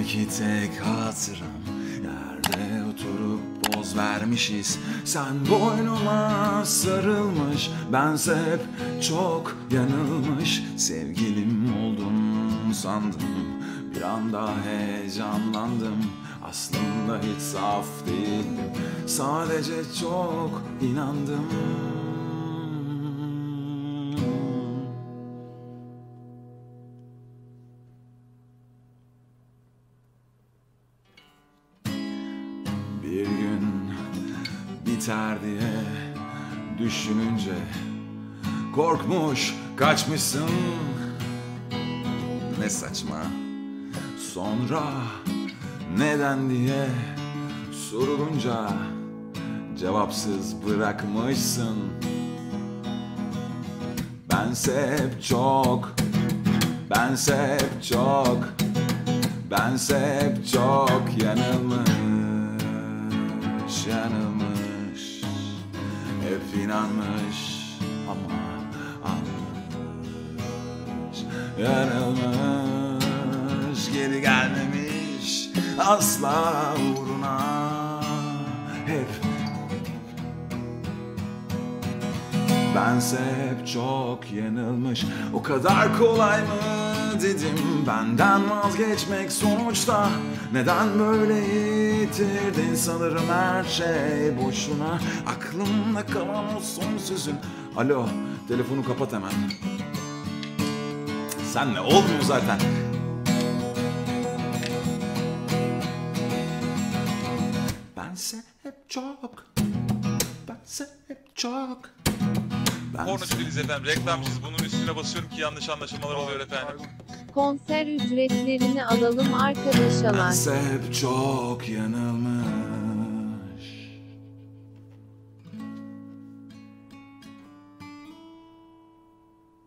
iki tek hatıram Yerde oturup poz vermişiz. Sen boynuma sarılmış Bense hep çok yanılmış. Sevgilim oldun sandım Bir anda heyecanlandım. Aslında hiç saf değildim Sadece çok inandım Bir gün biter diye düşününce Korkmuş kaçmışsın. Ne saçma. Sonra neden diye sorulunca Cevapsız bırakmışsın. Bense hep çok Bense hep çok Bense hep çok yanılmış Yanılmış Hep inanmış Ama anlamış Yanılmış Geri gelmemiş Asla uğruna Hep Bense hep çok yanılmış. O kadar kolay mı dedim. Benden vazgeçmek sonuçta. Neden böyle yitirdin sanırım her şey boşuna. Aklımda kalan o son sözün Alo telefonu kapat hemen. Senle olmuyor zaten. Bense hep çok. Bense hep çok Pornocu değiliz efendim. Reklamcıyız. Bunun üstüne basıyorum ki yanlış anlaşılmalar oluyor efendim. Konser ücretlerini alalım arkadaşlar. Bense hep çok yanılmış